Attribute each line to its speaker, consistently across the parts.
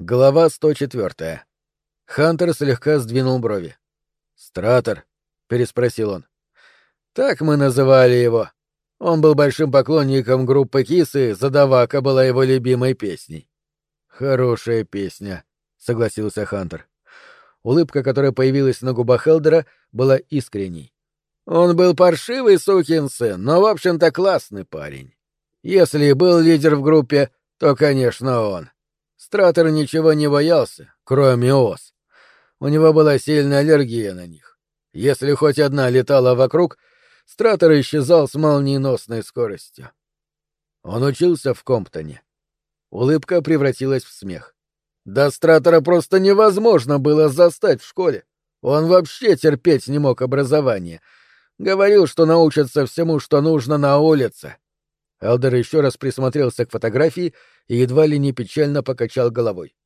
Speaker 1: Глава 104. Хантер слегка сдвинул брови. «Стратор?» — переспросил он. «Так мы называли его. Он был большим поклонником группы Кисы, Задавака была его любимой песней». «Хорошая песня», — согласился Хантер. Улыбка, которая появилась на губах Элдера, была искренней. «Он был паршивый сукин сын, но, в общем-то, классный парень. Если и был лидер в группе, то, конечно, он. Стратор ничего не боялся, кроме ос. У него была сильная аллергия на них. Если хоть одна летала вокруг, Стратор исчезал с молниеносной скоростью. Он учился в Комптоне. Улыбка превратилась в смех. Да Стратора просто невозможно было застать в школе. Он вообще терпеть не мог образования. Говорил, что научится всему, что нужно на улице. Элдер еще раз присмотрелся к фотографии и едва ли не печально покачал головой.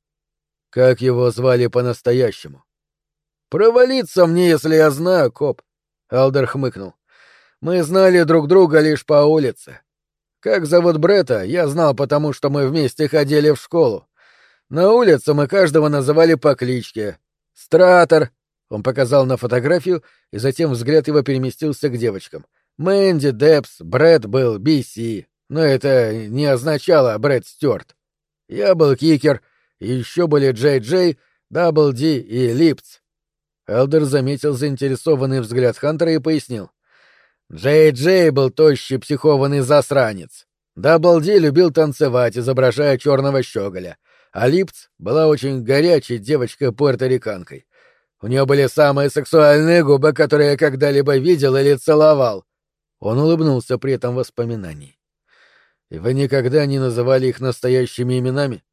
Speaker 1: Как его звали по-настоящему? Провалиться мне, если я знаю, коп. Элдер хмыкнул. Мы знали друг друга лишь по улице. Как зовут Брета, я знал, потому что мы вместе ходили в школу. На улице мы каждого называли по кличке. Стратор. Он показал на фотографию, и затем взгляд его переместился к девочкам. Мэнди, Депс, Брэд был BC, но это не означало Брэд Стюарт. Я был кикер, и еще были Джей Джей, Дабл Ди и Липц. Элдер заметил заинтересованный взгляд Хантера и пояснил. Джей Джей был тощий психованный засранец. Дабл Ди любил танцевать, изображая черного щеголя, а Липц была очень горячей девочкой-пуэрториканкой. У нее были самые сексуальные губы, которые я когда-либо видел или целовал. Он улыбнулся при этом воспоминании. «И вы никогда не называли их настоящими именами?»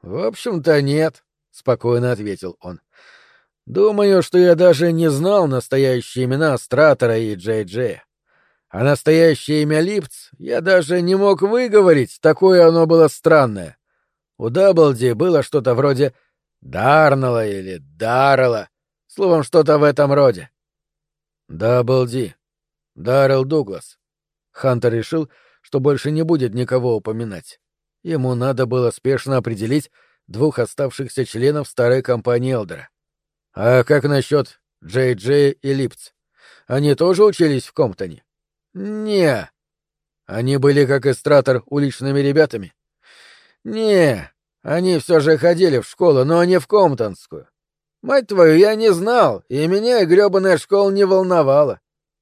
Speaker 1: «В общем-то, нет», — спокойно ответил он. «Думаю, что я даже не знал настоящие имена Стратора и Джей Джея. А настоящее имя Липц я даже не мог выговорить, такое оно было странное. У Даблди было что-то вроде Дарнелла или Даррелла, словом, что-то в этом роде. Даблди, Даррелл Дуглас. Хантер решил, что больше не будет никого упоминать. Ему надо было спешно определить двух оставшихся членов старой компании Элдера. А как насчет Джей Джей и Липц? Они тоже учились в Комптоне? Не. Они были как эстратор уличными ребятами? Не. Они все же ходили в школу, но не в Комптонскую. Мать твою, я не знал, и меня грёбаная школа не волновала.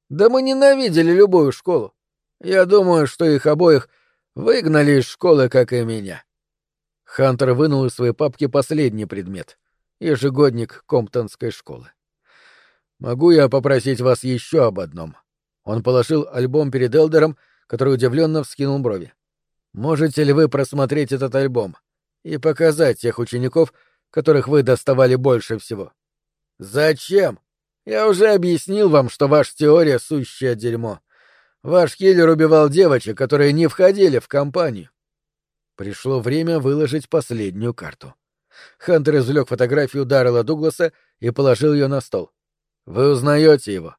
Speaker 1: Да мы ненавидели любую школу. Я думаю, что их обоих выгнали из школы, как и меня. Хантер вынул из своей папки последний предмет — ежегодник Комптонской школы. «Могу я попросить вас еще об одном?» Он положил альбом перед Элдером, который удивленно вскинул брови. «Можете ли вы просмотреть этот альбом и показать тех учеников, которых вы доставали больше всего?» «Зачем?» Я уже объяснил вам, что ваша теория — сущее дерьмо. Ваш киллер убивал девочек, которые не входили в компанию. Пришло время выложить последнюю карту. Хантер извлек фотографию Даррела Дугласа и положил ее на стол. Вы узнаете его.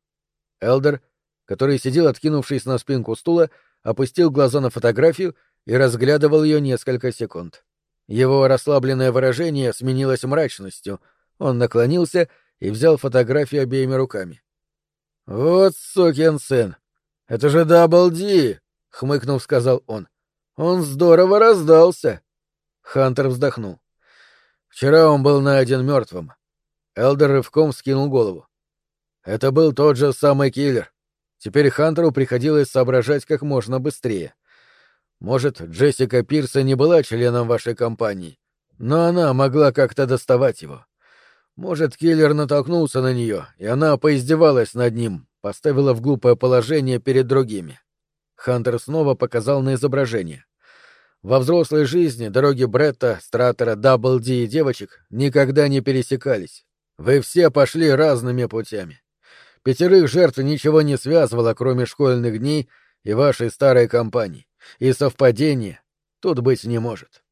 Speaker 1: Элдер, который сидел, откинувшись на спинку стула, опустил глаза на фотографию и разглядывал ее несколько секунд. Его расслабленное выражение сменилось мрачностью. Он наклонился и взял фотографию обеими руками. «Вот сукин сын! Это же Дабл Ди!» — хмыкнув, сказал он. «Он здорово раздался!» Хантер вздохнул. «Вчера он был найден мертвым». Элдер рывком скинул голову. «Это был тот же самый киллер. Теперь Хантеру приходилось соображать как можно быстрее. Может, Джессика Пирса не была членом вашей компании, но она могла как-то доставать его. Может, киллер натолкнулся на нее, и она поиздевалась над ним, поставила в глупое положение перед другими. Хантер снова показал на изображение. Во взрослой жизни дороги Бретта, Стратера, Даблди и девочек никогда не пересекались. Вы все пошли разными путями. Пятерых жертв ничего не связывало, кроме школьных дней и вашей старой компании. И совпадения тут быть не может.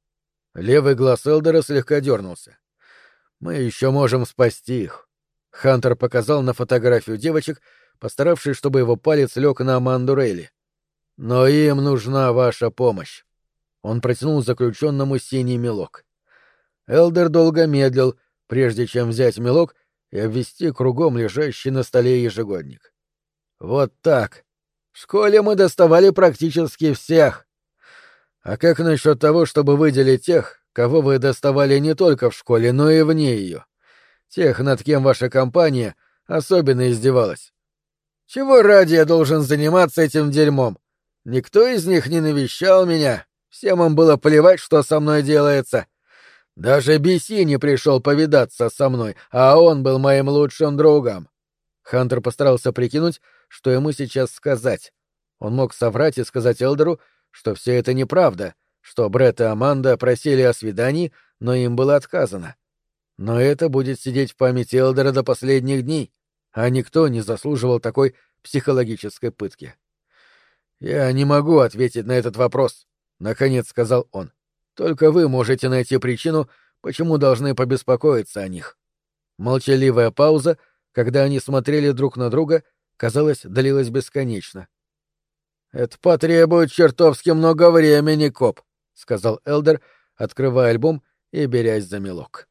Speaker 1: Левый глаз Элдера слегка дернулся. Мы еще можем спасти их. Хантер показал на фотографию девочек, постаравшись, чтобы его палец лег на Аманду Рейли. Но им нужна ваша помощь. Он протянул заключенному синий мелок. Элдер долго медлил, прежде чем взять мелок и обвести кругом лежащий на столе ежегодник. Вот так. В школе мы доставали практически всех. А как насчет того, чтобы выделить тех, кого вы доставали не только в школе, но и вне ее? Тех, над кем ваша компания особенно издевалась. Чего ради я должен заниматься этим дерьмом? Никто из них не навещал меня. Всем им было плевать, что со мной делается. Даже Биси не пришел повидаться со мной, а он был моим лучшим другом. Хантер постарался прикинуть, что ему сейчас сказать. Он мог соврать и сказать Элдеру, что все это неправда, что Бретт и Аманда просили о свидании, но им было отказано. Но это будет сидеть в памяти Элдера до последних дней, а никто не заслуживал такой психологической пытки. «Я не могу ответить на этот вопрос», — наконец сказал он. «Только вы можете найти причину, почему должны побеспокоиться о них». Молчаливая пауза, когда они смотрели друг на друга, казалось, длилась бесконечно. «Это потребует чертовски много времени, коп», — сказал Элдер, открывая альбом и берясь за мелок.